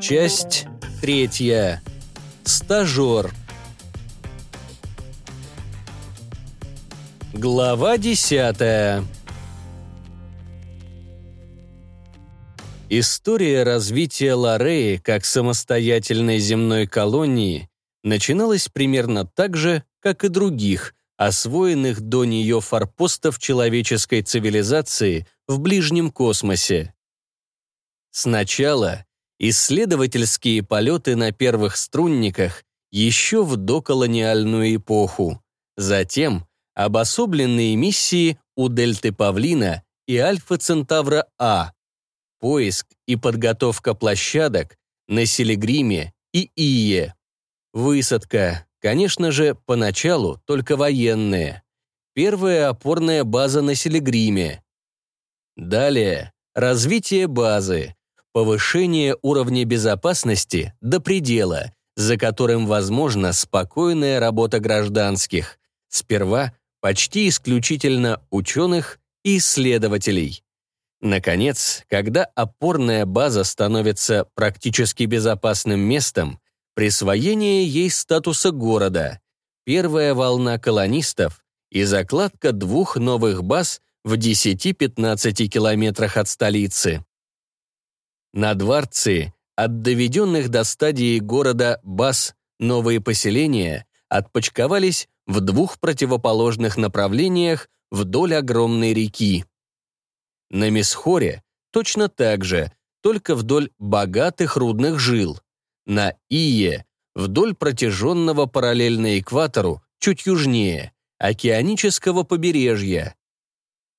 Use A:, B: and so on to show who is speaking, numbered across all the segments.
A: Часть третья. Стажер. Глава десятая. История развития Лореи как самостоятельной земной колонии начиналась примерно так же, как и других, освоенных до нее форпостов человеческой цивилизации в ближнем космосе. Сначала исследовательские полеты на первых струнниках еще в доколониальную эпоху, затем обособленные миссии у Дельты Павлина и Альфа Центавра А, поиск и подготовка площадок на Селегриме и Ие, высадка, конечно же, поначалу только военные, первая опорная база на Селегриме. Далее развитие базы, повышение уровня безопасности до предела, за которым возможна спокойная работа гражданских, сперва почти исключительно ученых и исследователей. Наконец, когда опорная база становится практически безопасным местом, присвоение ей статуса города, первая волна колонистов и закладка двух новых баз в 10-15 километрах от столицы. На дворцы от доведенных до стадии города баз новые поселения отпочковались в двух противоположных направлениях вдоль огромной реки. На Месхоре точно так же, только вдоль богатых рудных жил. На Ие вдоль протяженного параллельно экватору, чуть южнее, океанического побережья.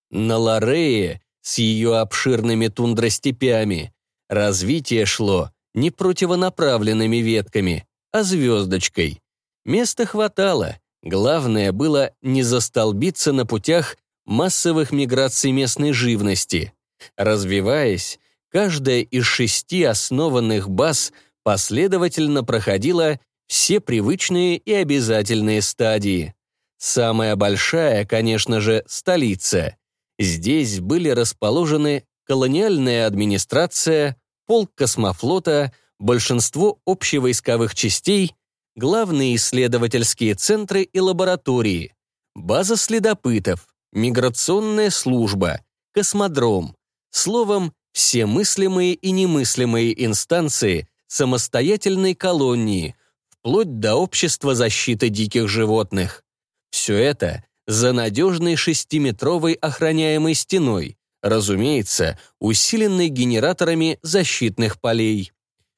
A: На Ларее с ее обширными тундростепями развитие шло не противонаправленными ветками, а звездочкой. Места хватало, главное было не застолбиться на путях массовых миграций местной живности. Развиваясь, каждая из шести основанных баз последовательно проходила все привычные и обязательные стадии. Самая большая, конечно же, столица. Здесь были расположены колониальная администрация, полк космофлота, большинство общевойсковых частей, главные исследовательские центры и лаборатории, база следопытов, миграционная служба, космодром, словом, все мыслимые и немыслимые инстанции самостоятельной колонии, вплоть до общества защиты диких животных. Все это за надежной шестиметровой охраняемой стеной, разумеется, усиленной генераторами защитных полей.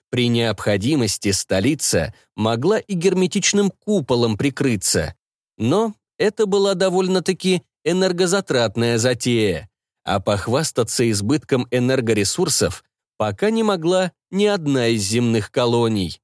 A: При необходимости столица могла и герметичным куполом прикрыться, но это была довольно-таки энергозатратная затея, а похвастаться избытком энергоресурсов пока не могла ни одна из земных колоний.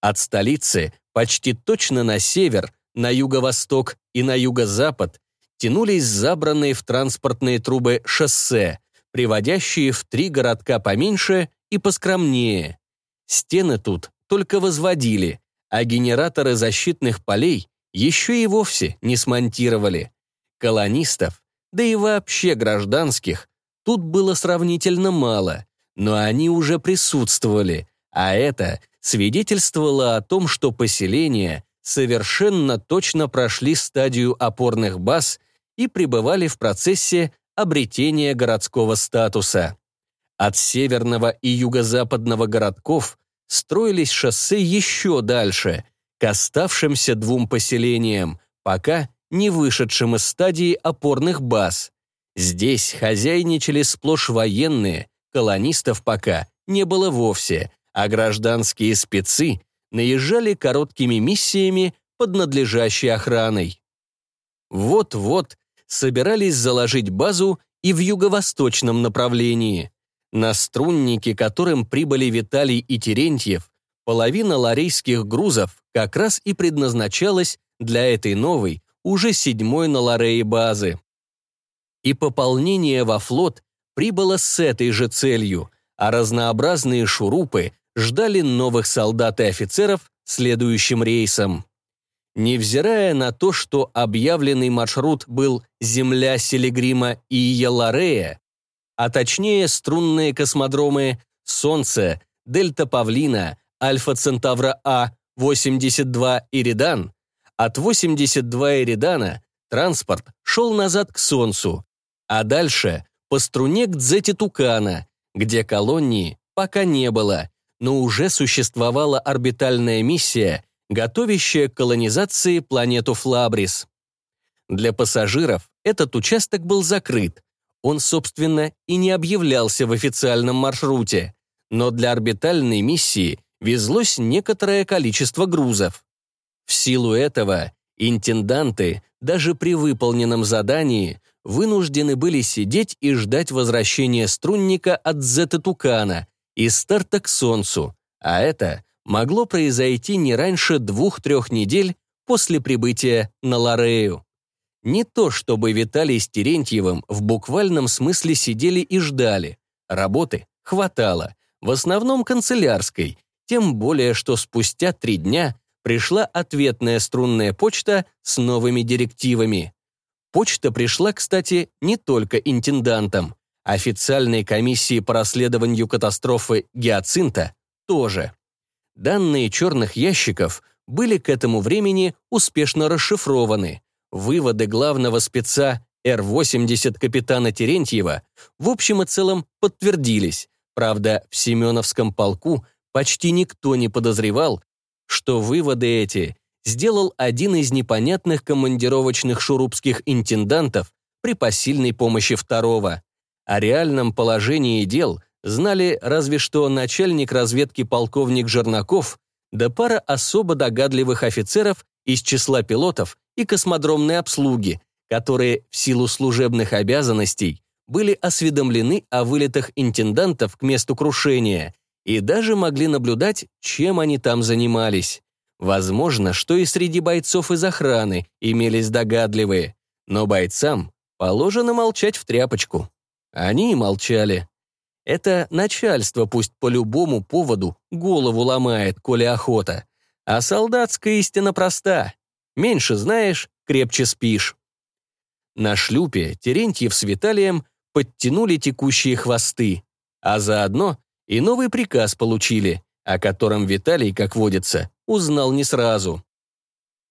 A: От столицы почти точно на север, на юго-восток и на юго-запад тянулись забранные в транспортные трубы шоссе, приводящие в три городка поменьше и поскромнее. Стены тут только возводили, а генераторы защитных полей еще и вовсе не смонтировали. Колонистов, да и вообще гражданских, тут было сравнительно мало, но они уже присутствовали, а это свидетельствовало о том, что поселения совершенно точно прошли стадию опорных баз и пребывали в процессе обретения городского статуса. От северного и юго-западного городков строились шоссе еще дальше, к оставшимся двум поселениям, пока не вышедшим из стадии опорных баз. Здесь хозяйничали сплошь военные, колонистов пока не было вовсе, а гражданские спецы наезжали короткими миссиями под надлежащей охраной. Вот-вот собирались заложить базу и в юго-восточном направлении. На струнники, которым прибыли Виталий и Терентьев, половина ларейских грузов как раз и предназначалась для этой новой, уже седьмой на Лорее базы. И пополнение во флот прибыло с этой же целью, а разнообразные шурупы ждали новых солдат и офицеров следующим рейсом. Невзирая на то, что объявленный маршрут был земля Селегрима и Яларея, а точнее струнные космодромы Солнце, Дельта Павлина, Альфа Центавра А, 82 Иридан. От 82 Иридана транспорт шел назад к Солнцу, а дальше по струне к Дзете Тукана, где колонии пока не было, но уже существовала орбитальная миссия, готовящая к колонизации планету Флабрис. Для пассажиров этот участок был закрыт. Он, собственно, и не объявлялся в официальном маршруте, но для орбитальной миссии везлось некоторое количество грузов. В силу этого интенданты даже при выполненном задании вынуждены были сидеть и ждать возвращения струнника от Зета-Тукана и старта к Солнцу, а это могло произойти не раньше двух-трех недель после прибытия на Ларею. Не то чтобы Виталий с Терентьевым в буквальном смысле сидели и ждали. Работы хватало, в основном канцелярской, тем более что спустя три дня пришла ответная струнная почта с новыми директивами. Почта пришла, кстати, не только интендантам. Официальной комиссии по расследованию катастрофы «Гиацинта» тоже. Данные черных ящиков были к этому времени успешно расшифрованы. Выводы главного спеца Р-80 капитана Терентьева в общем и целом подтвердились. Правда, в Семеновском полку почти никто не подозревал, что выводы эти сделал один из непонятных командировочных шурупских интендантов при посильной помощи второго. О реальном положении дел знали разве что начальник разведки полковник Жернаков да пара особо догадливых офицеров из числа пилотов и космодромной обслуги, которые в силу служебных обязанностей были осведомлены о вылетах интендантов к месту крушения и даже могли наблюдать, чем они там занимались. Возможно, что и среди бойцов из охраны имелись догадливые, но бойцам положено молчать в тряпочку. Они и молчали. Это начальство пусть по любому поводу голову ломает, коли охота. А солдатская истина проста. Меньше знаешь, крепче спишь. На шлюпе Терентьев с Виталием подтянули текущие хвосты, а заодно и новый приказ получили, о котором Виталий, как водится, узнал не сразу.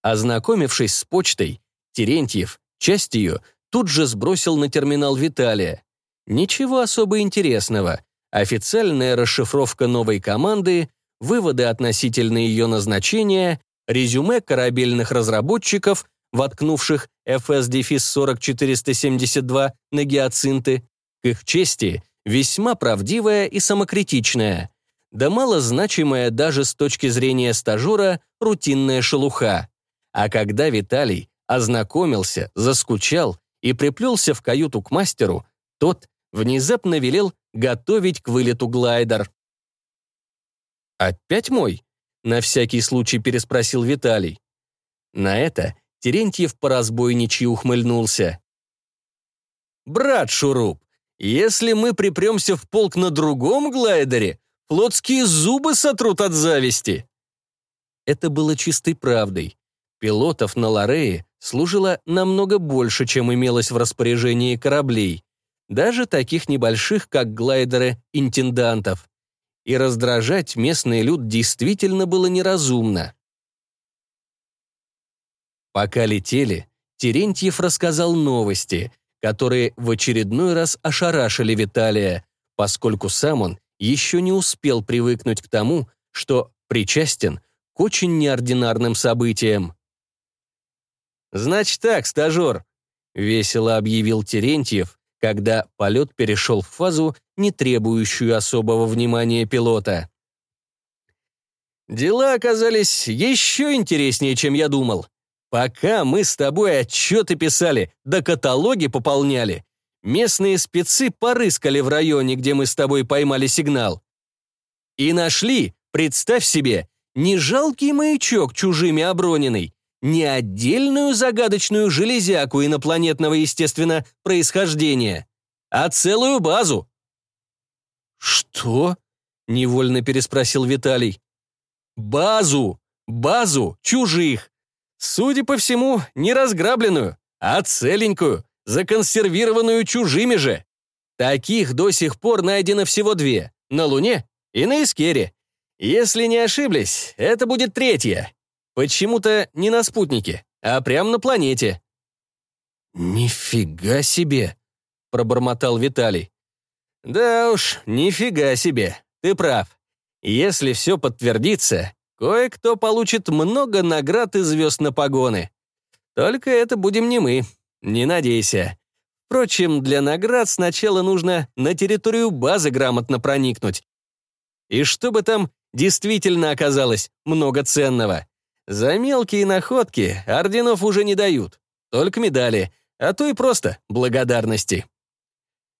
A: Ознакомившись с почтой, Терентьев, часть ее, тут же сбросил на терминал Виталия. Ничего особо интересного. Официальная расшифровка новой команды, выводы относительно ее назначения, резюме корабельных разработчиков, воткнувших FS-472 на гиацинты. К их чести, весьма правдивая и самокритичная да малозначимая даже с точки зрения стажера рутинная шелуха. А когда Виталий ознакомился, заскучал и приплелся в каюту к мастеру, тот внезапно велел готовить к вылету глайдер. «Опять мой?» — на всякий случай переспросил Виталий. На это Терентьев по разбойничьи ухмыльнулся. «Брат Шуруп, если мы припремся в полк на другом глайдере, Флотские зубы сотрут от зависти. Это было чистой правдой. Пилотов на Лорее служило намного больше, чем имелось в распоряжении кораблей, даже таких небольших, как глайдеры интендантов. И раздражать местный люд действительно было неразумно. Пока летели, Терентьев рассказал новости, которые в очередной раз ошарашили Виталия, поскольку сам он еще не успел привыкнуть к тому, что причастен к очень неординарным событиям. «Значит так, стажер», — весело объявил Терентьев, когда полет перешел в фазу, не требующую особого внимания пилота. «Дела оказались еще интереснее, чем я думал. Пока мы с тобой отчеты писали, да каталоги пополняли, Местные спецы порыскали в районе, где мы с тобой поймали сигнал. И нашли, представь себе, не жалкий маячок чужими оброненный, не отдельную загадочную железяку инопланетного, естественно, происхождения, а целую базу. «Что?» — невольно переспросил Виталий. «Базу! Базу чужих! Судя по всему, не разграбленную, а целенькую, законсервированную чужими же. Таких до сих пор найдено всего две — на Луне и на Искере. Если не ошиблись, это будет третья. Почему-то не на спутнике, а прямо на планете». «Нифига себе!» — пробормотал Виталий. «Да уж, нифига себе, ты прав. Если все подтвердится, кое-кто получит много наград и звезд на погоны. Только это будем не мы, не надейся. Впрочем, для наград сначала нужно на территорию базы грамотно проникнуть. И чтобы там действительно оказалось много ценного. За мелкие находки орденов уже не дают, только медали, а то и просто благодарности.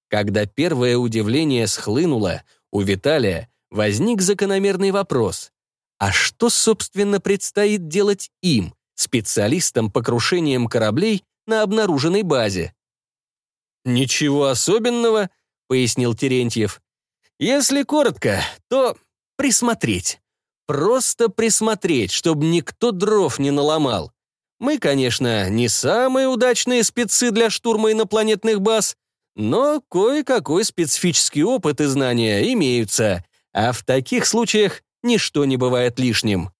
A: Когда первое удивление схлынуло, у Виталия возник закономерный вопрос. А что, собственно, предстоит делать им, специалистам по крушениям кораблей на обнаруженной базе? «Ничего особенного», — пояснил Терентьев. «Если коротко, то присмотреть. Просто присмотреть, чтобы никто дров не наломал. Мы, конечно, не самые удачные спецы для штурма инопланетных баз, но кое-какой специфический опыт и знания имеются, а в таких случаях ничто не бывает лишним.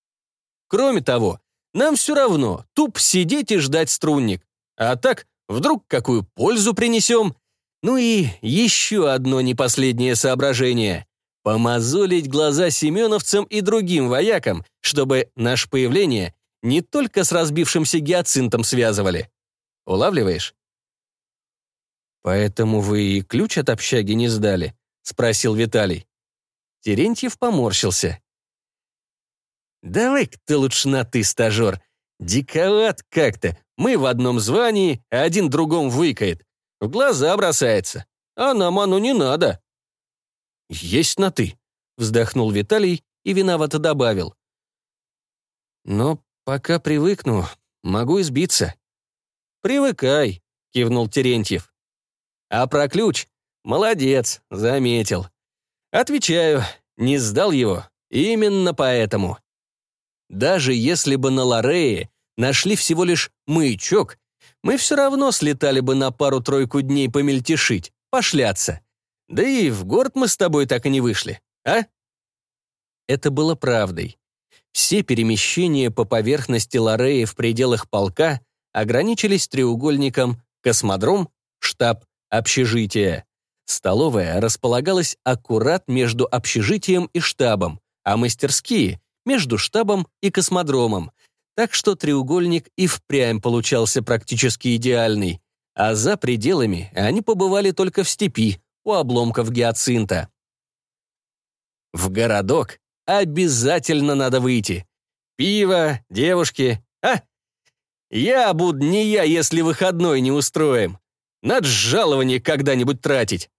A: Кроме того, нам все равно туп сидеть и ждать струнник. А так, вдруг какую пользу принесем? Ну и еще одно непоследнее соображение помазолить глаза семеновцам и другим воякам, чтобы наше появление не только с разбившимся гиацинтом связывали. Улавливаешь? «Поэтому вы и ключ от общаги не сдали?» — спросил Виталий. Терентьев поморщился. «Давай-ка ты лучше на «ты», стажер. Диковат как-то. Мы в одном звании, а один другом выкает. В глаза бросается. А нам оно не надо». «Есть на «ты», — вздохнул Виталий и виновато добавил. «Но пока привыкну, могу избиться». «Привыкай», — кивнул Терентьев. «А про ключ? Молодец, заметил. Отвечаю, не сдал его именно поэтому. Даже если бы на Лорее нашли всего лишь маячок, мы все равно слетали бы на пару-тройку дней помельтешить, пошляться. Да и в город мы с тобой так и не вышли, а?» Это было правдой. Все перемещения по поверхности Лореи в пределах полка ограничились треугольником космодром, штаб, общежитие. Столовая располагалась аккурат между общежитием и штабом, а мастерские — между штабом и космодромом, так что треугольник и впрямь получался практически идеальный, а за пределами они побывали только в степи, у обломков гиацинта. В городок обязательно надо выйти. Пиво, девушки. А! Я буду не я, если выходной не устроим. Надо жалование когда-нибудь тратить.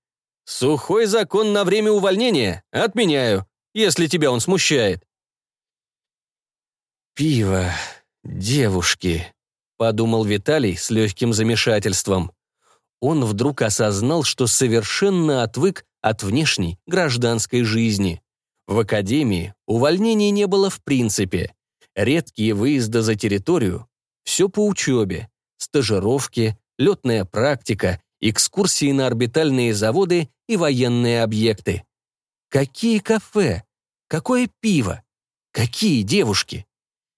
A: Сухой закон на время увольнения отменяю, если тебя он смущает. «Пиво, девушки», — подумал Виталий с легким замешательством он вдруг осознал, что совершенно отвык от внешней гражданской жизни. В академии увольнений не было в принципе. Редкие выезды за территорию, все по учебе, стажировки, летная практика, экскурсии на орбитальные заводы и военные объекты. Какие кафе? Какое пиво? Какие девушки?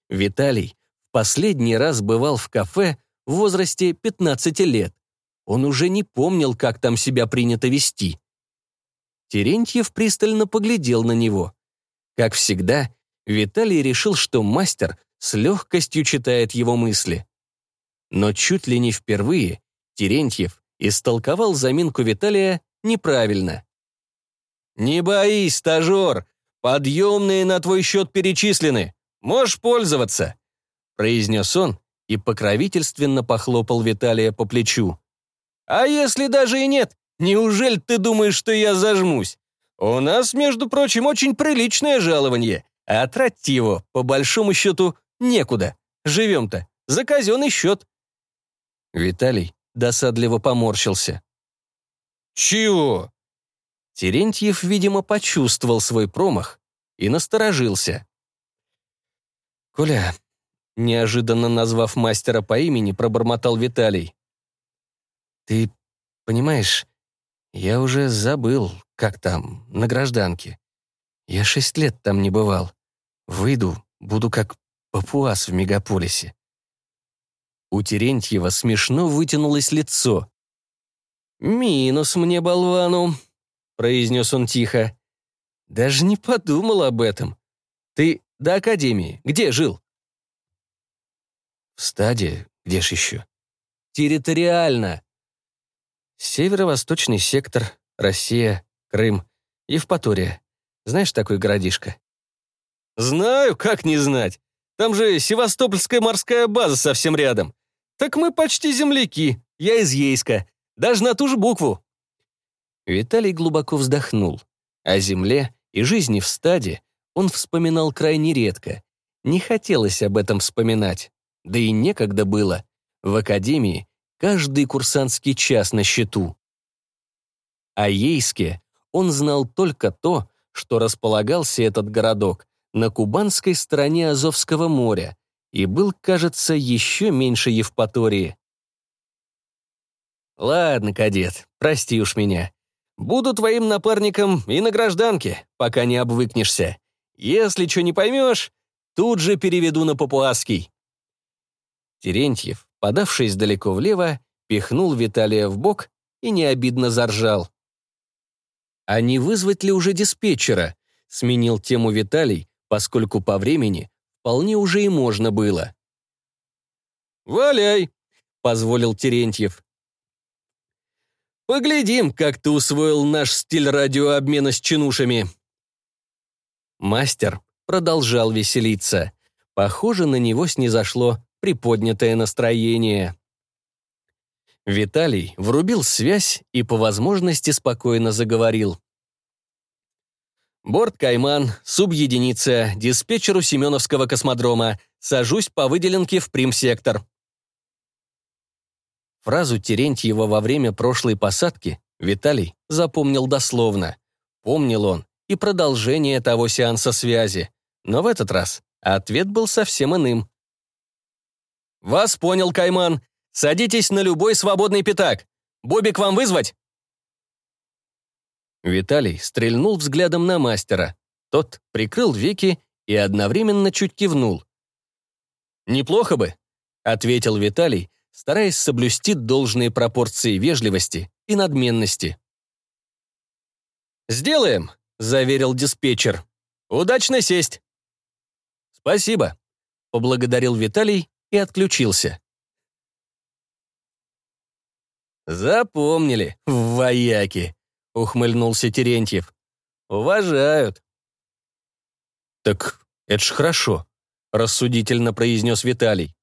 A: Виталий в последний раз бывал в кафе в возрасте 15 лет. Он уже не помнил, как там себя принято вести. Терентьев пристально поглядел на него. Как всегда, Виталий решил, что мастер с легкостью читает его мысли. Но чуть ли не впервые Терентьев истолковал заминку Виталия неправильно. «Не боись, стажер! Подъемные на твой счет перечислены. Можешь пользоваться!» произнес он и покровительственно похлопал Виталия по плечу. А если даже и нет, неужели ты думаешь, что я зажмусь? У нас, между прочим, очень приличное жалование, а тратить его, по большому счету, некуда. Живем-то за казенный счет. Виталий досадливо поморщился. «Чего?» Терентьев, видимо, почувствовал свой промах и насторожился. «Коля», неожиданно назвав мастера по имени, пробормотал Виталий. Ты понимаешь, Я уже забыл, как там, на гражданке. Я шесть лет там не бывал. Выйду, буду как папуас в мегаполисе. У Терентьева смешно вытянулось лицо. «Минус мне, болвану», — произнес он тихо. «Даже не подумал об этом. Ты до академии где жил?» «В стаде, где ж еще?» «Территориально». «Северо-восточный сектор, Россия, Крым, Евпатория. Знаешь такой городишко?» «Знаю, как не знать. Там же Севастопольская морская база совсем рядом. Так мы почти земляки. Я из Ейска. Даже на ту же букву». Виталий глубоко вздохнул. О земле и жизни в стаде он вспоминал крайне редко. Не хотелось об этом вспоминать. Да и некогда было. В академии каждый курсантский час на счету. О Ейске он знал только то, что располагался этот городок на кубанской стороне Азовского моря и был, кажется, еще меньше Евпатории. «Ладно, кадет, прости уж меня. Буду твоим напарником и на гражданке, пока не обвыкнешься. Если что не поймешь, тут же переведу на папуасский». Терентьев, подавшись далеко влево, пихнул Виталия в бок и необидно заржал. «А не вызвать ли уже диспетчера?» — сменил тему Виталий, поскольку по времени вполне уже и можно было. «Валяй!» — позволил Терентьев. «Поглядим, как ты усвоил наш стиль радиообмена с чинушами». Мастер продолжал веселиться. Похоже, на него снизошло приподнятое настроение. Виталий врубил связь и по возможности спокойно заговорил. Борт «Кайман», субъединица, диспетчеру Семеновского космодрома. Сажусь по выделенке в примсектор. Фразу Терентьева во время прошлой посадки Виталий запомнил дословно. Помнил он и продолжение того сеанса связи. Но в этот раз ответ был совсем иным. «Вас понял, Кайман. Садитесь на любой свободный пятак. Бобик вам вызвать?» Виталий стрельнул взглядом на мастера. Тот прикрыл веки и одновременно чуть кивнул. «Неплохо бы», — ответил Виталий, стараясь соблюсти должные пропорции вежливости и надменности. «Сделаем», — заверил диспетчер. «Удачно сесть». «Спасибо», — поблагодарил Виталий и отключился. «Запомнили, вояки», ухмыльнулся Терентьев. «Уважают». «Так это ж хорошо», — рассудительно произнес Виталий.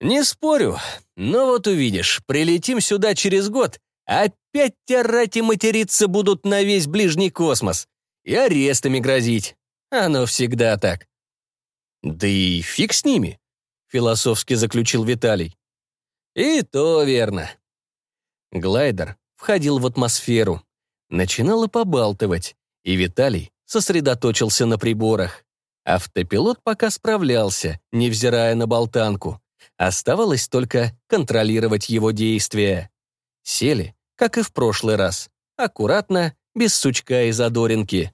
A: «Не спорю, но вот увидишь, прилетим сюда через год, опять орать и материться будут на весь ближний космос и арестами грозить. Оно всегда так». «Да и фиг с ними», — философски заключил Виталий. «И то верно». Глайдер входил в атмосферу начинало побалтывать, и Виталий сосредоточился на приборах. Автопилот пока справлялся, невзирая на болтанку. Оставалось только контролировать его действия. Сели, как и в прошлый раз, аккуратно, без сучка и задоринки.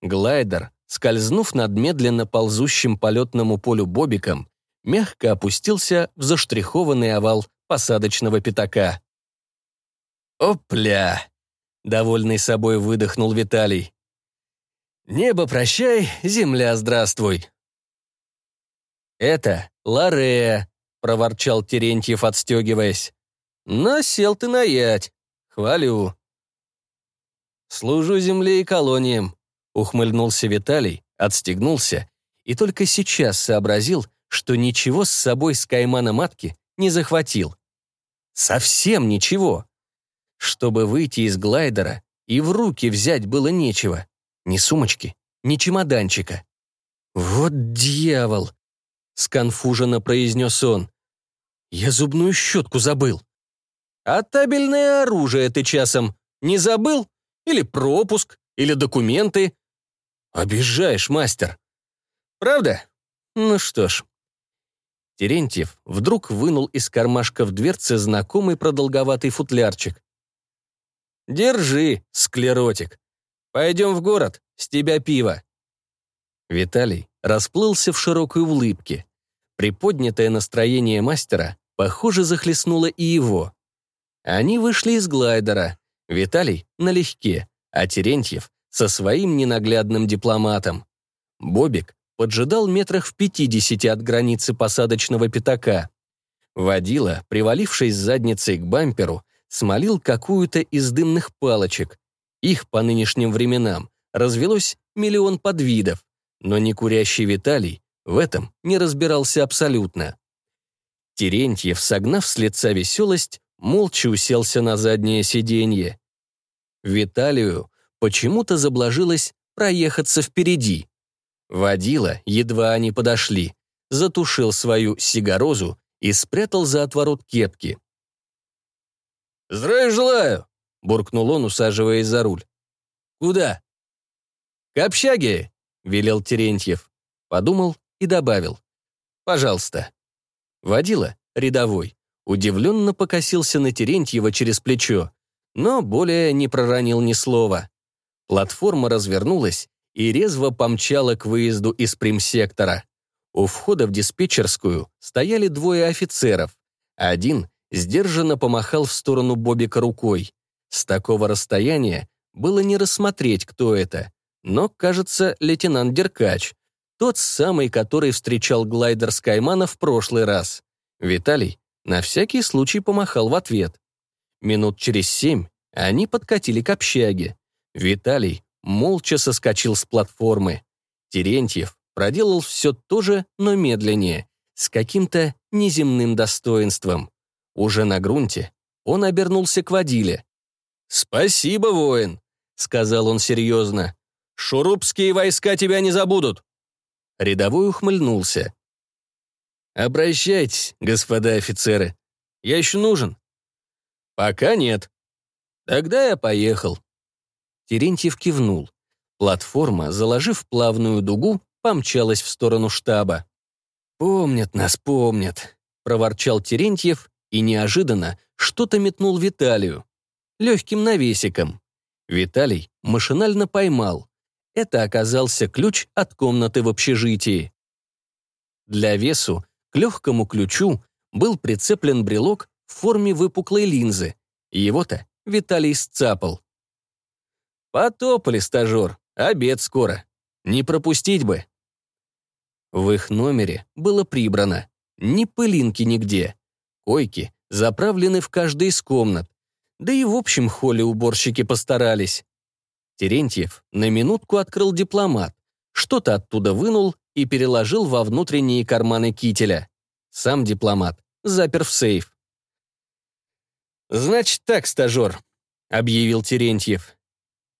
A: Глайдер, скользнув над медленно ползущим полетному полю бобиком, мягко опустился в заштрихованный овал посадочного пятака. «Опля!» Довольный собой выдохнул Виталий. «Небо прощай, земля здравствуй». «Это Ларея», — проворчал Терентьев, отстегиваясь. «Но сел ты на ять. Хвалю». «Служу земле и колониям», — ухмыльнулся Виталий, отстегнулся и только сейчас сообразил, что ничего с собой с каймана матки не захватил. Совсем ничего. Чтобы выйти из глайдера, и в руки взять было нечего. Ни сумочки, ни чемоданчика. «Вот дьявол!» — сконфуженно произнес он. «Я зубную щетку забыл». «А табельное оружие ты часом не забыл? Или пропуск, или документы?» «Обижаешь, мастер». «Правда? Ну что ж». Терентьев вдруг вынул из кармашка в дверце знакомый продолговатый футлярчик. Держи, склеротик. Пойдем в город, с тебя пиво. Виталий расплылся в широкой улыбке. Приподнятое настроение мастера, похоже, захлестнуло и его. Они вышли из глайдера. Виталий налегке, а Терентьев со своим ненаглядным дипломатом. Бобик поджидал метрах в пятидесяти от границы посадочного пятака. Водила, привалившись задницей к бамперу, смолил какую-то из дымных палочек. Их по нынешним временам развелось миллион подвидов, но некурящий Виталий в этом не разбирался абсолютно. Терентьев, согнав с лица веселость, молча уселся на заднее сиденье. Виталию почему-то заблажилось проехаться впереди. Водила, едва они подошли, затушил свою сигарозу и спрятал за отворот кепки. «Здравия желаю!» — буркнул он, усаживаясь за руль. «Куда?» «К общаге!» — велел Терентьев. Подумал и добавил. «Пожалуйста». Водила, рядовой, удивленно покосился на Терентьева через плечо, но более не проронил ни слова. Платформа развернулась и резво помчала к выезду из примсектора. У входа в диспетчерскую стояли двое офицеров. Один сдержанно помахал в сторону Бобика рукой. С такого расстояния было не рассмотреть, кто это. Но, кажется, лейтенант Деркач. Тот самый, который встречал глайдер Скаймана в прошлый раз. Виталий на всякий случай помахал в ответ. Минут через семь они подкатили к общаге. Виталий молча соскочил с платформы. Терентьев проделал все то же, но медленнее, с каким-то неземным достоинством. Уже на грунте он обернулся к водиле. «Спасибо, воин», — сказал он серьезно. «Шурупские войска тебя не забудут». Рядовой ухмыльнулся. «Обращайтесь, господа офицеры. Я еще нужен?» «Пока нет». «Тогда я поехал». Терентьев кивнул. Платформа, заложив плавную дугу, помчалась в сторону штаба. «Помнят нас, помнят», — проворчал Терентьев и неожиданно что-то метнул Виталию. Легким навесиком. Виталий машинально поймал. Это оказался ключ от комнаты в общежитии. Для весу к легкому ключу был прицеплен брелок в форме выпуклой линзы. Его-то Виталий сцапал. «Потопали, стажер, обед скоро. Не пропустить бы». В их номере было прибрано. Ни пылинки нигде. Койки заправлены в каждой из комнат. Да и в общем холле уборщики постарались. Терентьев на минутку открыл дипломат, что-то оттуда вынул и переложил во внутренние карманы кителя. Сам дипломат запер в сейф. «Значит так, стажер», — объявил Терентьев.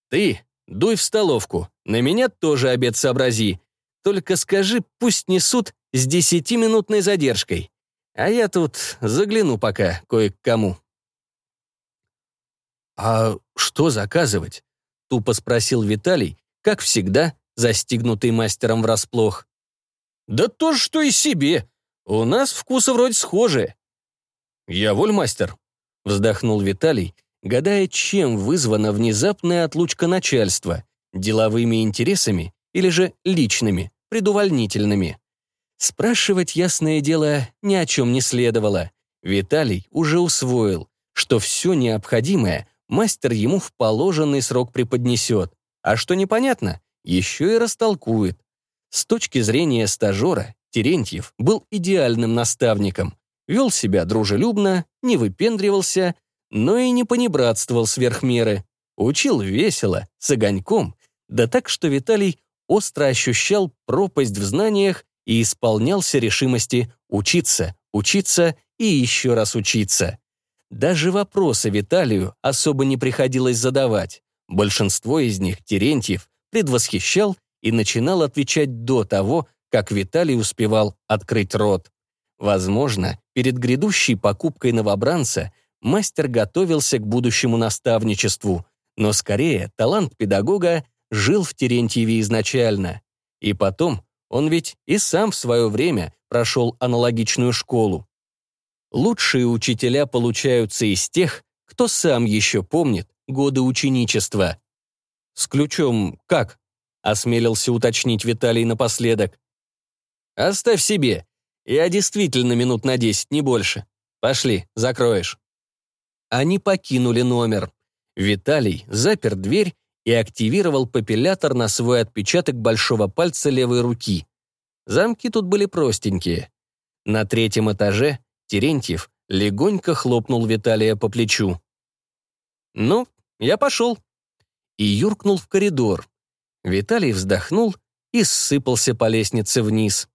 A: «Ты дуй в столовку, на меня тоже обед сообрази. Только скажи, пусть несут с десятиминутной задержкой. А я тут загляну пока кое к кому». «А что заказывать?» — тупо спросил Виталий, как всегда, застигнутый мастером врасплох. «Да то же, что и себе. У нас вкусы вроде схожие». «Я воль, мастер», — вздохнул Виталий, гадая, чем вызвана внезапная отлучка начальства, деловыми интересами или же личными, предувольнительными. Спрашивать, ясное дело, ни о чем не следовало. Виталий уже усвоил, что все необходимое мастер ему в положенный срок преподнесет, а что непонятно, еще и растолкует. С точки зрения стажера, Терентьев был идеальным наставником, вел себя дружелюбно, не выпендривался, но и не понебратствовал сверх меры. Учил весело, с огоньком, да так, что Виталий остро ощущал пропасть в знаниях и исполнялся решимости учиться, учиться и еще раз учиться. Даже вопросы Виталию особо не приходилось задавать. Большинство из них Терентьев предвосхищал и начинал отвечать до того, как Виталий успевал открыть рот. Возможно, перед грядущей покупкой новобранца мастер готовился к будущему наставничеству, но скорее талант педагога жил в Терентьеве изначально. И потом, он ведь и сам в свое время прошел аналогичную школу. Лучшие учителя получаются из тех, кто сам еще помнит, годы ученичества. «С ключом как?» — осмелился уточнить Виталий напоследок. «Оставь себе. Я действительно минут на десять, не больше. Пошли, закроешь». Они покинули номер. Виталий запер дверь и активировал папиллятор на свой отпечаток большого пальца левой руки. Замки тут были простенькие. На третьем этаже Терентьев легонько хлопнул Виталия по плечу. «Ну, я пошел». И юркнул в коридор. Виталий вздохнул и ссыпался по лестнице вниз.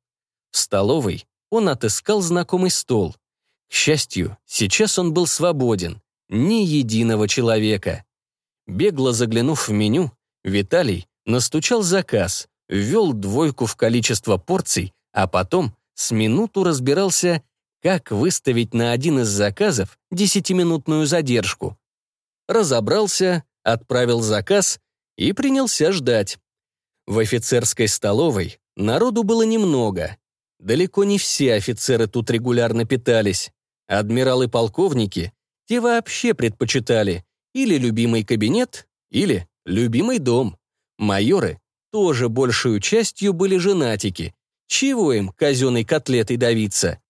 A: В столовой он отыскал знакомый стол. К счастью, сейчас он был свободен. Ни единого человека. Бегло заглянув в меню, Виталий настучал заказ, ввел двойку в количество порций, а потом с минуту разбирался, как выставить на один из заказов десятиминутную задержку. Разобрался, отправил заказ и принялся ждать. В офицерской столовой народу было немного. Далеко не все офицеры тут регулярно питались. Адмиралы-полковники те вообще предпочитали или любимый кабинет, или любимый дом. Майоры тоже большую частью были женатики. Чего им казенной котлетой давиться?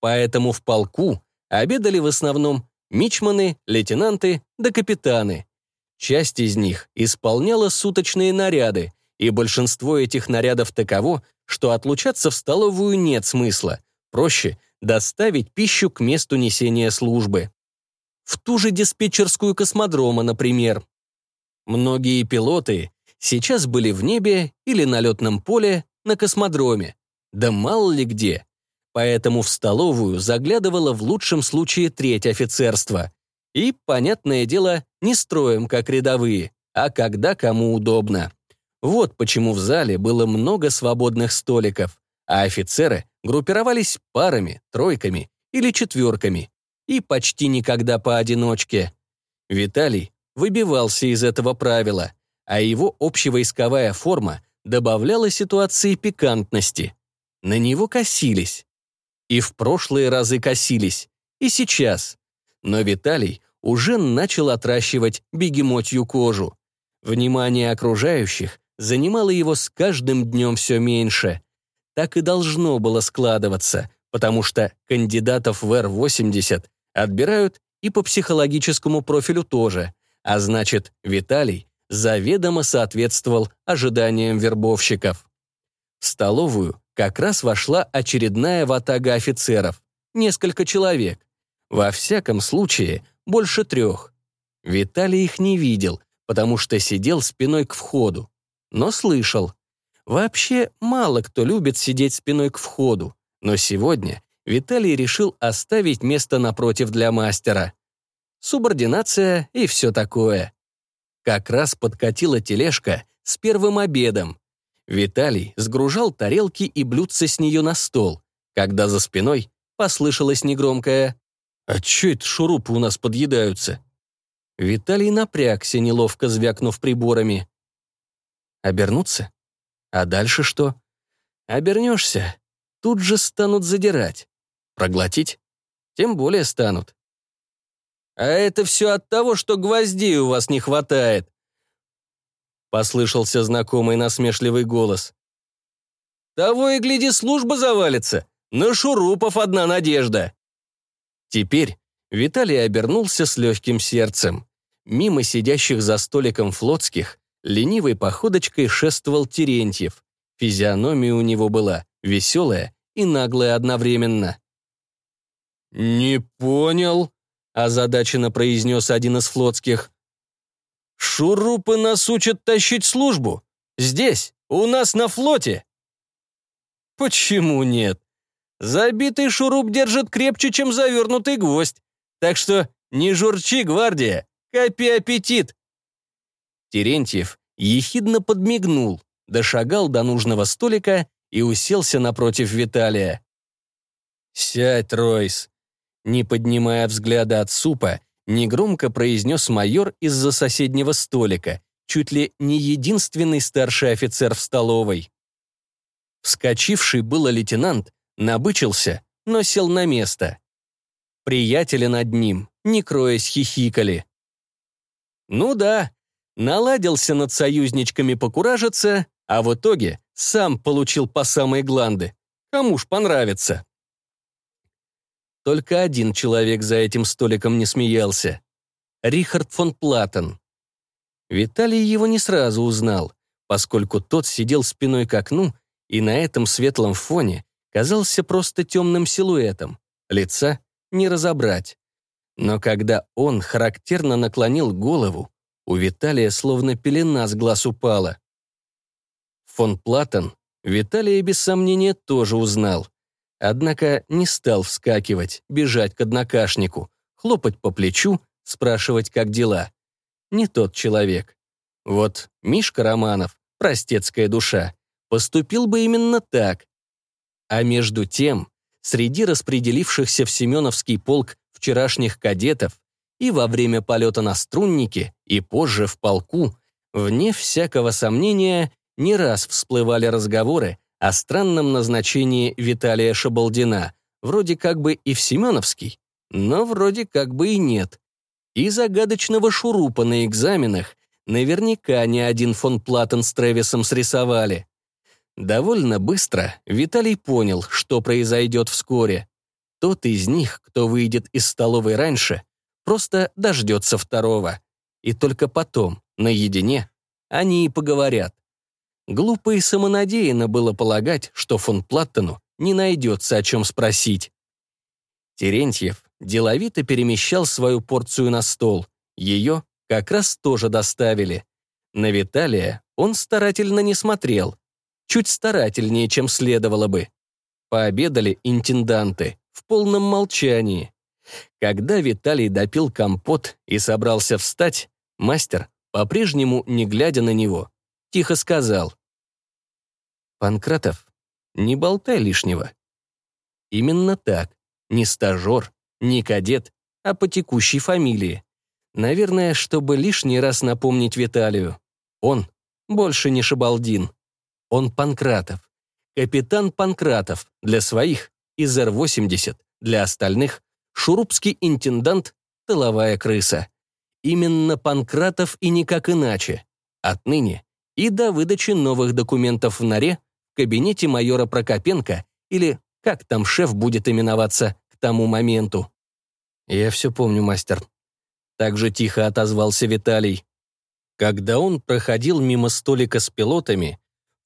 A: Поэтому в полку обедали в основном мичманы, лейтенанты да капитаны. Часть из них исполняла суточные наряды, и большинство этих нарядов таково, что отлучаться в столовую нет смысла. Проще доставить пищу к месту несения службы. В ту же диспетчерскую космодрома, например. Многие пилоты сейчас были в небе или на летном поле на космодроме. Да мало ли где. Поэтому в столовую заглядывала в лучшем случае треть офицерства. И, понятное дело, не строим как рядовые, а когда кому удобно. Вот почему в зале было много свободных столиков, а офицеры группировались парами, тройками или четверками, и почти никогда поодиночке. Виталий выбивался из этого правила, а его общевойсковая форма добавляла ситуации пикантности. На него косились. И в прошлые разы косились, и сейчас. Но Виталий уже начал отращивать бегемотью кожу. Внимание окружающих занимало его с каждым днем все меньше. Так и должно было складываться, потому что кандидатов в Р-80 отбирают и по психологическому профилю тоже, а значит, Виталий заведомо соответствовал ожиданиям вербовщиков. В столовую как раз вошла очередная ватага офицеров, несколько человек. Во всяком случае, больше трех. Виталий их не видел, потому что сидел спиной к входу, но слышал. Вообще, мало кто любит сидеть спиной к входу, но сегодня Виталий решил оставить место напротив для мастера. Субординация и все такое. Как раз подкатила тележка с первым обедом. Виталий сгружал тарелки и блюдца с нее на стол, когда за спиной послышалось негромкое «А чё это шурупы у нас подъедаются?» Виталий напрягся, неловко звякнув приборами. «Обернуться? А дальше что?» «Обернешься, тут же станут задирать. Проглотить? Тем более станут. «А это все от того, что гвоздей у вас не хватает», послышался знакомый насмешливый голос. «Того и гляди, служба завалится. На шурупов одна надежда». Теперь Виталий обернулся с легким сердцем. Мимо сидящих за столиком флотских ленивой походочкой шествовал Терентьев. Физиономия у него была веселая и наглая одновременно. «Не понял», — озадаченно произнес один из флотских. «Шурупы нас учат тащить службу. Здесь, у нас на флоте». «Почему нет? Забитый шуруп держит крепче, чем завернутый гвоздь. Так что не журчи, гвардия, копи аппетит». Терентьев ехидно подмигнул, дошагал до нужного столика и уселся напротив Виталия. «Сядь, Ройс», не поднимая взгляда от супа, негромко произнес майор из-за соседнего столика, чуть ли не единственный старший офицер в столовой. Вскочивший было лейтенант набычился, но сел на место. Приятели над ним, не кроясь, хихикали. Ну да, наладился над союзничками покуражиться, а в итоге сам получил по самые гланды. Кому ж понравится? Только один человек за этим столиком не смеялся. Рихард фон Платен. Виталий его не сразу узнал, поскольку тот сидел спиной к окну и на этом светлом фоне казался просто темным силуэтом. Лица не разобрать. Но когда он характерно наклонил голову, у Виталия словно пелена с глаз упала. Фон Платон Виталия без сомнения тоже узнал. Однако не стал вскакивать, бежать к однокашнику, хлопать по плечу, спрашивать, как дела. Не тот человек. Вот Мишка Романов, простецкая душа, поступил бы именно так. А между тем, среди распределившихся в Семеновский полк вчерашних кадетов и во время полета на струннике, и позже в полку, вне всякого сомнения, не раз всплывали разговоры о странном назначении Виталия Шабалдина, вроде как бы и в Семеновский, но вроде как бы и нет. И загадочного шурупа на экзаменах наверняка не один фон Платон с Тревисом срисовали. Довольно быстро Виталий понял, что произойдет вскоре. Тот из них, кто выйдет из столовой раньше, просто дождется второго. И только потом, наедине, они и поговорят. Глупо и самонадеянно было полагать, что фон Платтону не найдется о чем спросить. Терентьев деловито перемещал свою порцию на стол. Ее как раз тоже доставили. На Виталия он старательно не смотрел. Чуть старательнее, чем следовало бы. Пообедали интенданты в полном молчании. Когда Виталий допил компот и собрался встать, мастер, по-прежнему не глядя на него, тихо сказал. «Панкратов, не болтай лишнего». Именно так. Не стажер, не кадет, а по текущей фамилии. Наверное, чтобы лишний раз напомнить Виталию. Он больше не Шабалдин. Он Панкратов. Капитан Панкратов для своих из Р-80, для остальных шурупский интендант — тыловая крыса. Именно Панкратов и никак иначе. Отныне и до выдачи новых документов в норе в кабинете майора Прокопенко или как там шеф будет именоваться к тому моменту. «Я все помню, мастер». Так же тихо отозвался Виталий. Когда он проходил мимо столика с пилотами,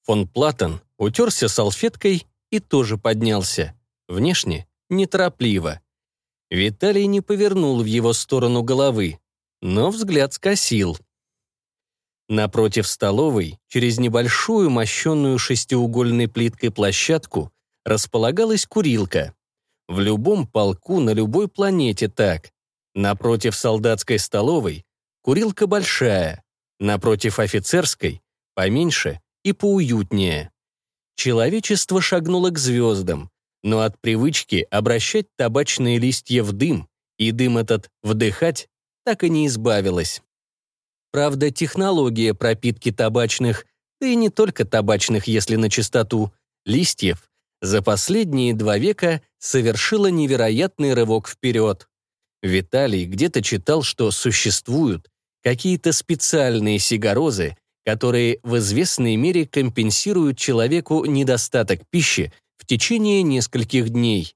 A: фон Платон утерся салфеткой и тоже поднялся. Внешне неторопливо. Виталий не повернул в его сторону головы, но взгляд скосил. Напротив столовой, через небольшую мощенную шестиугольной плиткой площадку, располагалась курилка. В любом полку на любой планете так. Напротив солдатской столовой курилка большая, напротив офицерской поменьше и поуютнее. Человечество шагнуло к звездам, но от привычки обращать табачные листья в дым и дым этот вдыхать так и не избавилась. Правда, технология пропитки табачных, да и не только табачных, если на чистоту, листьев, за последние два века совершила невероятный рывок вперед. Виталий где-то читал, что существуют какие-то специальные сигарозы, которые в известной мере компенсируют человеку недостаток пищи в течение нескольких дней.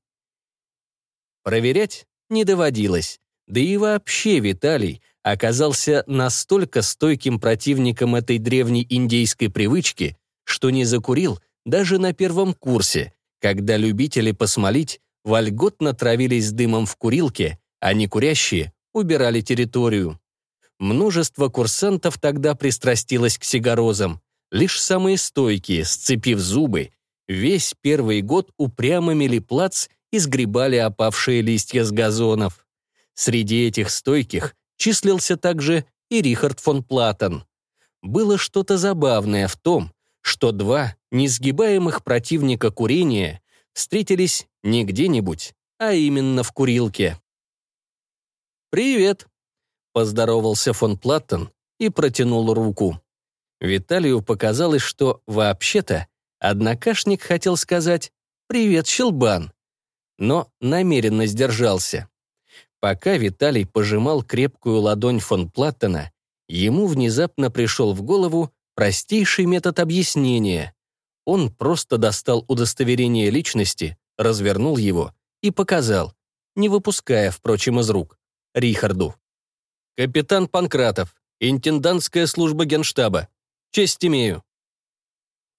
A: Проверять не доводилось, да и вообще Виталий оказался настолько стойким противником этой древней индейской привычки, что не закурил даже на первом курсе, когда любители посмолить вольготно травились дымом в курилке, а некурящие убирали территорию. Множество курсантов тогда пристрастилось к сигарозам. Лишь самые стойкие, сцепив зубы, весь первый год упрямо мели плац и сгребали опавшие листья с газонов. Среди этих стойких числился также и Рихард фон Платон. Было что-то забавное в том, что два несгибаемых противника курения встретились не где-нибудь, а именно в курилке. «Привет!» — поздоровался фон Платтон и протянул руку. Виталию показалось, что вообще-то однокашник хотел сказать «Привет, щелбан», но намеренно сдержался. Пока Виталий пожимал крепкую ладонь фон Платтона, ему внезапно пришел в голову простейший метод объяснения. Он просто достал удостоверение личности, развернул его и показал, не выпуская, впрочем, из рук, Рихарду. «Капитан Панкратов, интендантская служба генштаба. Честь имею».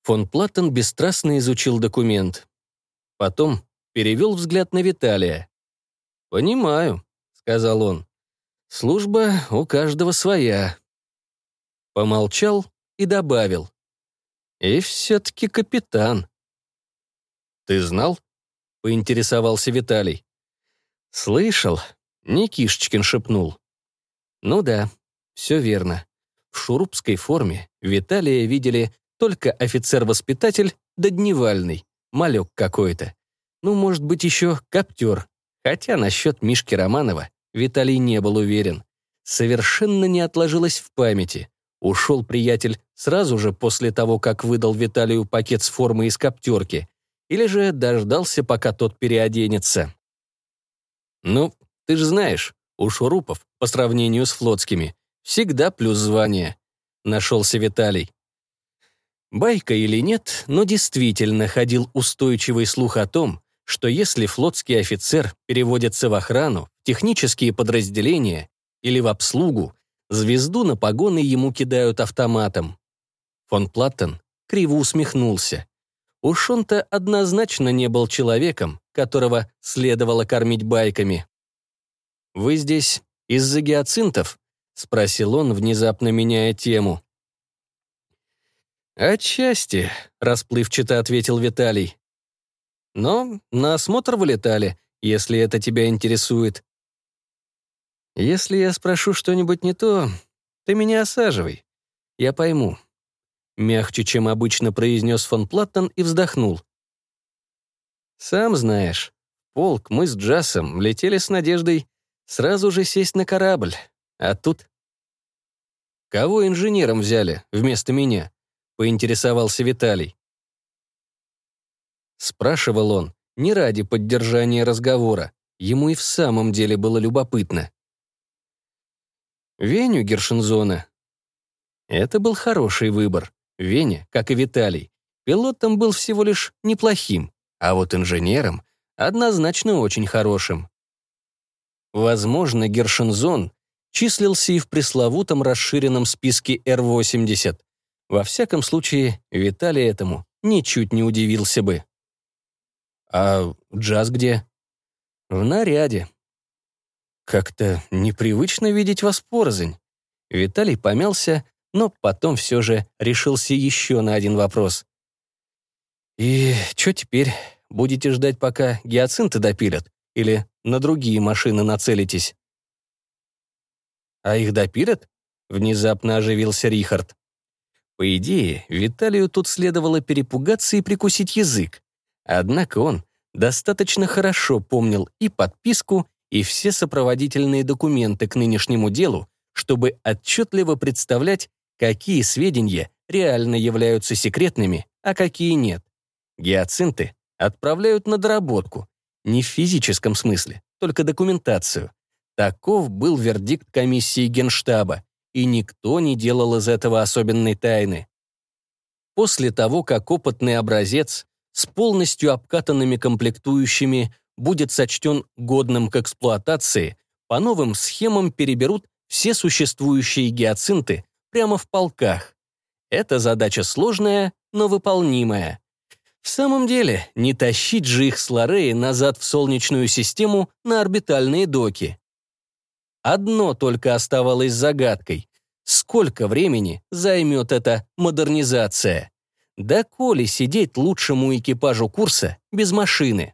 A: Фон Платтен бесстрастно изучил документ. Потом перевел взгляд на Виталия. «Понимаю», — сказал он. «Служба у каждого своя». Помолчал и добавил. «И все-таки капитан». «Ты знал?» — поинтересовался Виталий. «Слышал», — Никишечкин шепнул. «Ну да, все верно. В шурупской форме Виталия видели только офицер-воспитатель да дневальный, малек какой-то. Ну, может быть, еще коптер. Хотя насчет Мишки Романова Виталий не был уверен. Совершенно не отложилось в памяти. Ушел приятель сразу же после того, как выдал Виталию пакет с формой из коптерки, или же дождался, пока тот переоденется. Ну, ты же знаешь, у шурупов, по сравнению с флотскими, всегда плюс звание. Нашелся Виталий. Байка или нет, но действительно ходил устойчивый слух о том, что если флотский офицер переводится в охрану, технические подразделения или в обслугу, звезду на погоны ему кидают автоматом. Фон Платтен криво усмехнулся. Уж он-то однозначно не был человеком, которого следовало кормить байками. «Вы здесь из-за гиацинтов?» — спросил он, внезапно меняя тему. «Отчасти», — расплывчато ответил Виталий. Но на осмотр вылетали, если это тебя интересует. Если я спрошу что-нибудь не то, ты меня осаживай. Я пойму. Мягче, чем обычно произнес фон Платтон и вздохнул. Сам знаешь, полк мы с Джасом летели с надеждой сразу же сесть на корабль, а тут... Кого инженером взяли вместо меня? Поинтересовался Виталий. Спрашивал он не ради поддержания разговора, ему и в самом деле было любопытно. Веню Гершензона. Это был хороший выбор. Веня, как и Виталий, пилотом был всего лишь неплохим, а вот инженером однозначно очень хорошим. Возможно, Гершензон числился и в пресловутом расширенном списке Р-80. Во всяком случае, Виталий этому ничуть не удивился бы. А джаз где? В наряде. Как-то непривычно видеть вас порознь. Виталий помялся, но потом все же решился еще на один вопрос. «И что теперь? Будете ждать, пока гиацинты допилят? Или на другие машины нацелитесь?» «А их допилят?» — внезапно оживился Рихард. По идее, Виталию тут следовало перепугаться и прикусить язык. Однако он достаточно хорошо помнил и подписку, и все сопроводительные документы к нынешнему делу, чтобы отчетливо представлять, какие сведения реально являются секретными, а какие нет. Гиацинты отправляют на доработку, не в физическом смысле, только документацию. Таков был вердикт комиссии Генштаба, и никто не делал из этого особенной тайны. После того, как опытный образец с полностью обкатанными комплектующими будет сочтен годным к эксплуатации, по новым схемам переберут все существующие гиацинты прямо в полках. Это задача сложная, но выполнимая. В самом деле, не тащить же их с Лореи назад в Солнечную систему на орбитальные доки. Одно только оставалось загадкой. Сколько времени займет эта модернизация? Да коли сидеть лучшему экипажу курса без машины.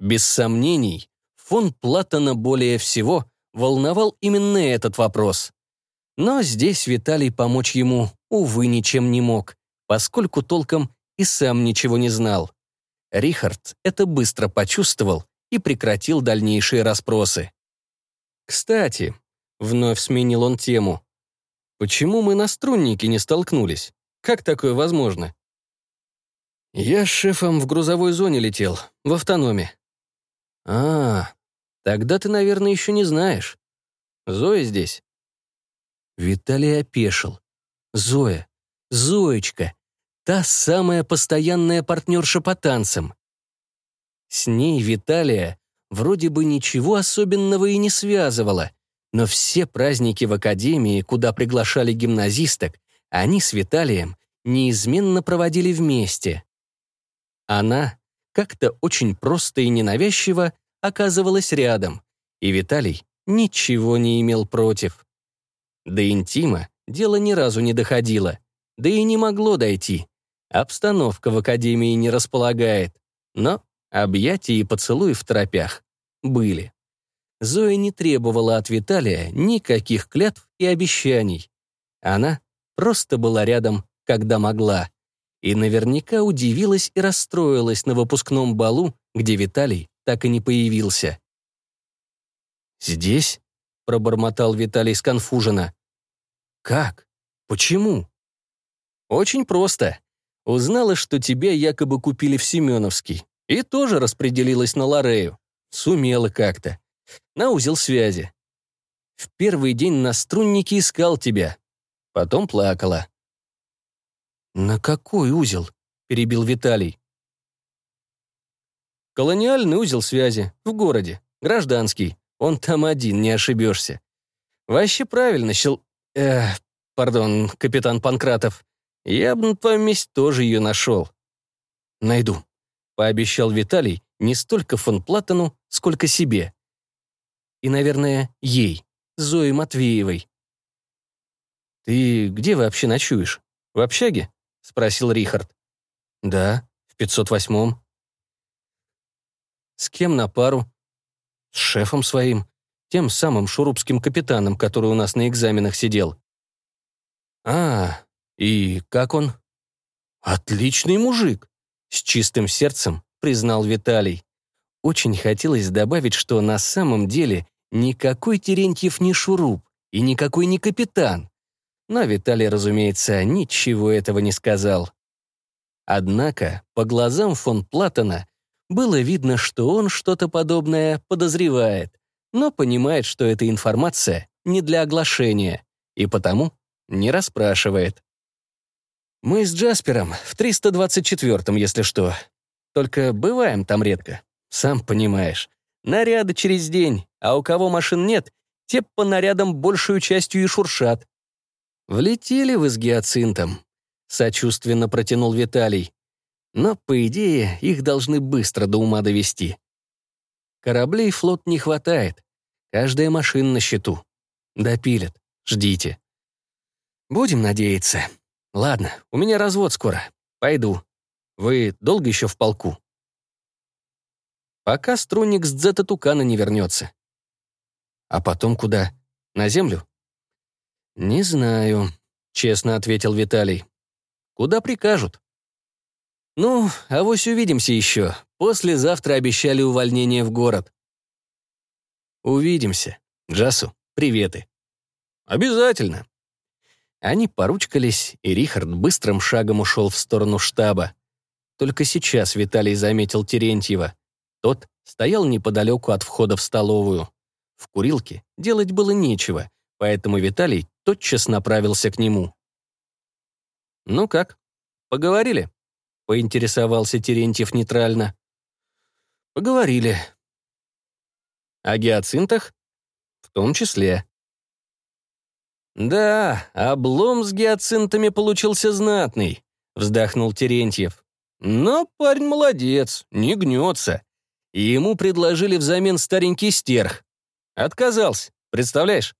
A: Без сомнений, фон Платона более всего волновал именно этот вопрос. Но здесь Виталий помочь ему, увы, ничем не мог, поскольку толком и сам ничего не знал. Рихард это быстро почувствовал и прекратил дальнейшие расспросы. «Кстати», — вновь сменил он тему, «почему мы на струннике не столкнулись? Как такое возможно? Я с шефом в грузовой зоне летел, в автономе. А, тогда ты, наверное, еще не знаешь. Зоя здесь. Виталий опешил. Зоя, Зоечка, та самая постоянная партнерша по танцам. С ней Виталия вроде бы ничего особенного и не связывала, но все праздники в академии, куда приглашали гимназисток, они с Виталием неизменно проводили вместе. Она как-то очень просто и ненавязчиво оказывалась рядом, и Виталий ничего не имел против. До интима дело ни разу не доходило, да и не могло дойти. Обстановка в академии не располагает, но объятия и поцелуи в тропях были. Зоя не требовала от Виталия никаких клятв и обещаний. Она просто была рядом, когда могла. И наверняка удивилась и расстроилась на выпускном балу, где Виталий так и не появился. «Здесь?» — пробормотал Виталий сконфуженно. «Как? Почему?» «Очень просто. Узнала, что тебя якобы купили в Семеновский, и тоже распределилась на Лорею. Сумела как-то. На узел связи. В первый день на струннике искал тебя. Потом плакала. «На какой узел?» — перебил Виталий. «Колониальный узел связи. В городе. Гражданский. Он там один, не ошибешься. Вообще правильно, щел... Э, пардон, капитан Панкратов. Я бы на твоем месте тоже ее нашел. Найду», — пообещал Виталий не столько фон Платону, сколько себе. И, наверное, ей, Зое Матвеевой. «Ты где вообще ночуешь? В общаге?» — спросил Рихард. «Да, в 508-м». «С кем на пару?» «С шефом своим, тем самым шурупским капитаном, который у нас на экзаменах сидел». «А, и как он?» «Отличный мужик», — с чистым сердцем признал Виталий. Очень хотелось добавить, что на самом деле никакой Терентьев не шуруп и никакой не капитан. Но Виталий, разумеется, ничего этого не сказал. Однако по глазам фон Платона было видно, что он что-то подобное подозревает, но понимает, что эта информация не для оглашения, и потому не расспрашивает. «Мы с Джаспером в 324-м, если что. Только бываем там редко, сам понимаешь. Наряды через день, а у кого машин нет, те по нарядам большую частью и шуршат. «Влетели вы с гиацинтом», — сочувственно протянул Виталий. «Но, по идее, их должны быстро до ума довести. Кораблей флот не хватает. Каждая машина на счету. Допилят. Ждите. Будем надеяться. Ладно, у меня развод скоро. Пойду. Вы долго еще в полку?» Пока струнник с Дзета Тукана не вернется. А потом куда? На землю? «Не знаю», — честно ответил Виталий. «Куда прикажут?» «Ну, авось увидимся еще. Послезавтра обещали увольнение в город». «Увидимся. Джасу, приветы». «Обязательно». Они поручкались, и Рихард быстрым шагом ушел в сторону штаба. Только сейчас Виталий заметил Терентьева. Тот стоял неподалеку от входа в столовую. В курилке делать было нечего, поэтому Виталий тотчас направился к нему. «Ну как, поговорили?» — поинтересовался Терентьев нейтрально. «Поговорили». «О гиацинтах?» «В том числе». «Да, облом с гиацинтами получился знатный», — вздохнул Терентьев. «Но парень молодец, не гнется. И ему предложили взамен старенький стерх. Отказался, представляешь?»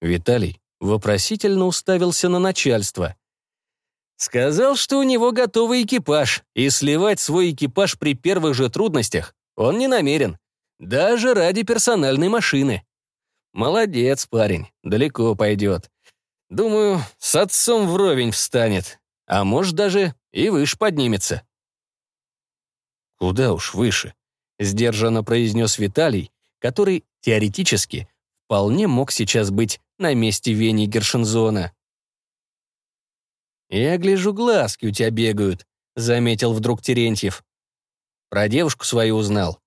A: Виталий вопросительно уставился на начальство. Сказал, что у него готовый экипаж, и сливать свой экипаж при первых же трудностях он не намерен, даже ради персональной машины. Молодец, парень, далеко пойдет. Думаю, с отцом вровень встанет, а может даже и выше поднимется. Куда уж выше, сдержанно произнес Виталий, который теоретически вполне мог сейчас быть на месте Вени Гершензона. «Я гляжу, глазки у тебя бегают», — заметил вдруг Терентьев. Про девушку свою узнал.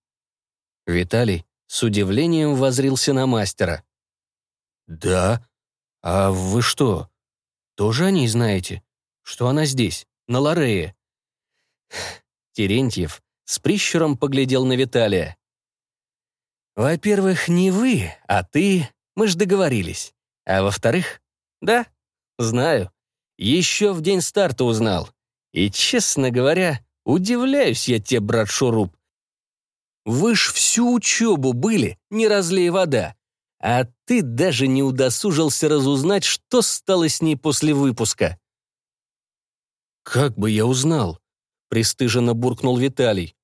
A: Виталий с удивлением возрился на мастера. «Да? «А вы что, тоже о ней знаете? Что она здесь, на Лорее?» Терентьев с прищуром поглядел на Виталия. «Во-первых, не вы, а ты. Мы ж договорились. А во-вторых, да, знаю. Еще в день старта узнал. И, честно говоря, удивляюсь я тебе, брат Шуруп. Вы ж всю учебу были, не разлей вода. А ты даже не удосужился разузнать, что стало с ней после выпуска. «Как бы я узнал?» — пристыженно буркнул Виталий.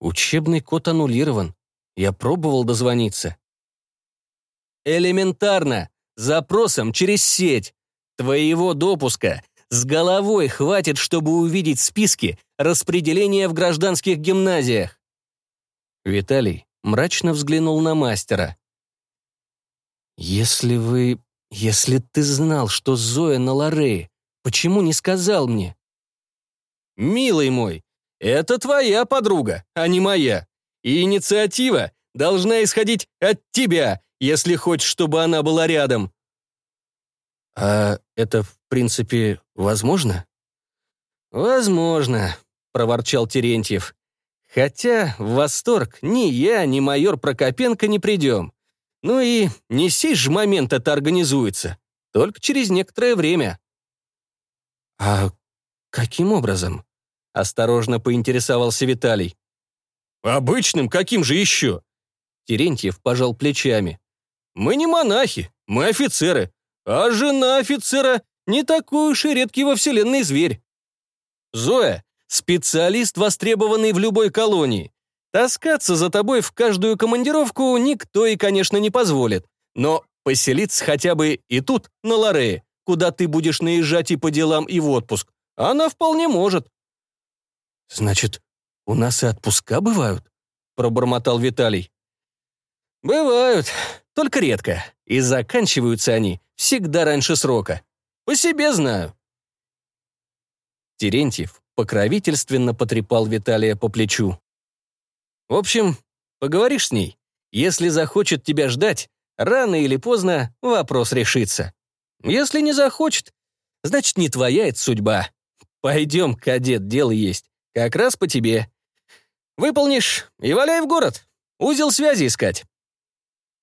A: «Учебный код аннулирован. Я пробовал дозвониться». «Элементарно. Запросом через сеть. Твоего допуска с головой хватит, чтобы увидеть списки распределения в гражданских гимназиях». Виталий мрачно взглянул на мастера. «Если вы... Если ты знал, что Зоя на Лорее, почему не сказал мне?» «Милый мой, это твоя подруга, а не моя. И инициатива должна исходить от тебя, если хочешь, чтобы она была рядом». «А это, в принципе, возможно?» «Возможно», — проворчал Терентьев. «Хотя в восторг ни я, ни майор Прокопенко не придем. Ну и не сей же момент это организуется, только через некоторое время. А каким образом? Осторожно поинтересовался Виталий. Обычным каким же еще? Терентьев пожал плечами. Мы не монахи, мы офицеры, а жена офицера не такой уж и редкий во вселенной зверь. Зоя — специалист, востребованный в любой колонии. Таскаться за тобой в каждую командировку никто и, конечно, не позволит. Но поселиться хотя бы и тут, на Лорее, куда ты будешь наезжать и по делам, и в отпуск, она вполне может. «Значит, у нас и отпуска бывают?» — пробормотал Виталий. «Бывают, только редко, и заканчиваются они всегда раньше срока. По себе знаю». Терентьев покровительственно потрепал Виталия по плечу. В общем, поговоришь с ней. Если захочет тебя ждать, рано или поздно вопрос решится. Если не захочет, значит, не твоя это судьба. Пойдем, кадет, дело есть. Как раз по тебе. Выполнишь и валяй в город. Узел связи искать.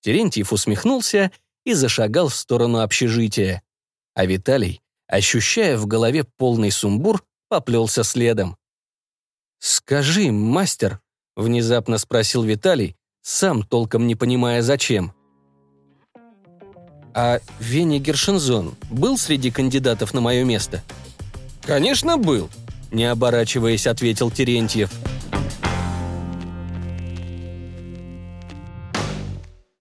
A: Терентьев усмехнулся и зашагал в сторону общежития. А Виталий, ощущая в голове полный сумбур, поплелся следом. «Скажи, мастер», — внезапно спросил Виталий, сам толком не понимая зачем. «А Веня Гершензон был среди кандидатов на мое место?» «Конечно, был», — не оборачиваясь, ответил Терентьев. «Терентьев».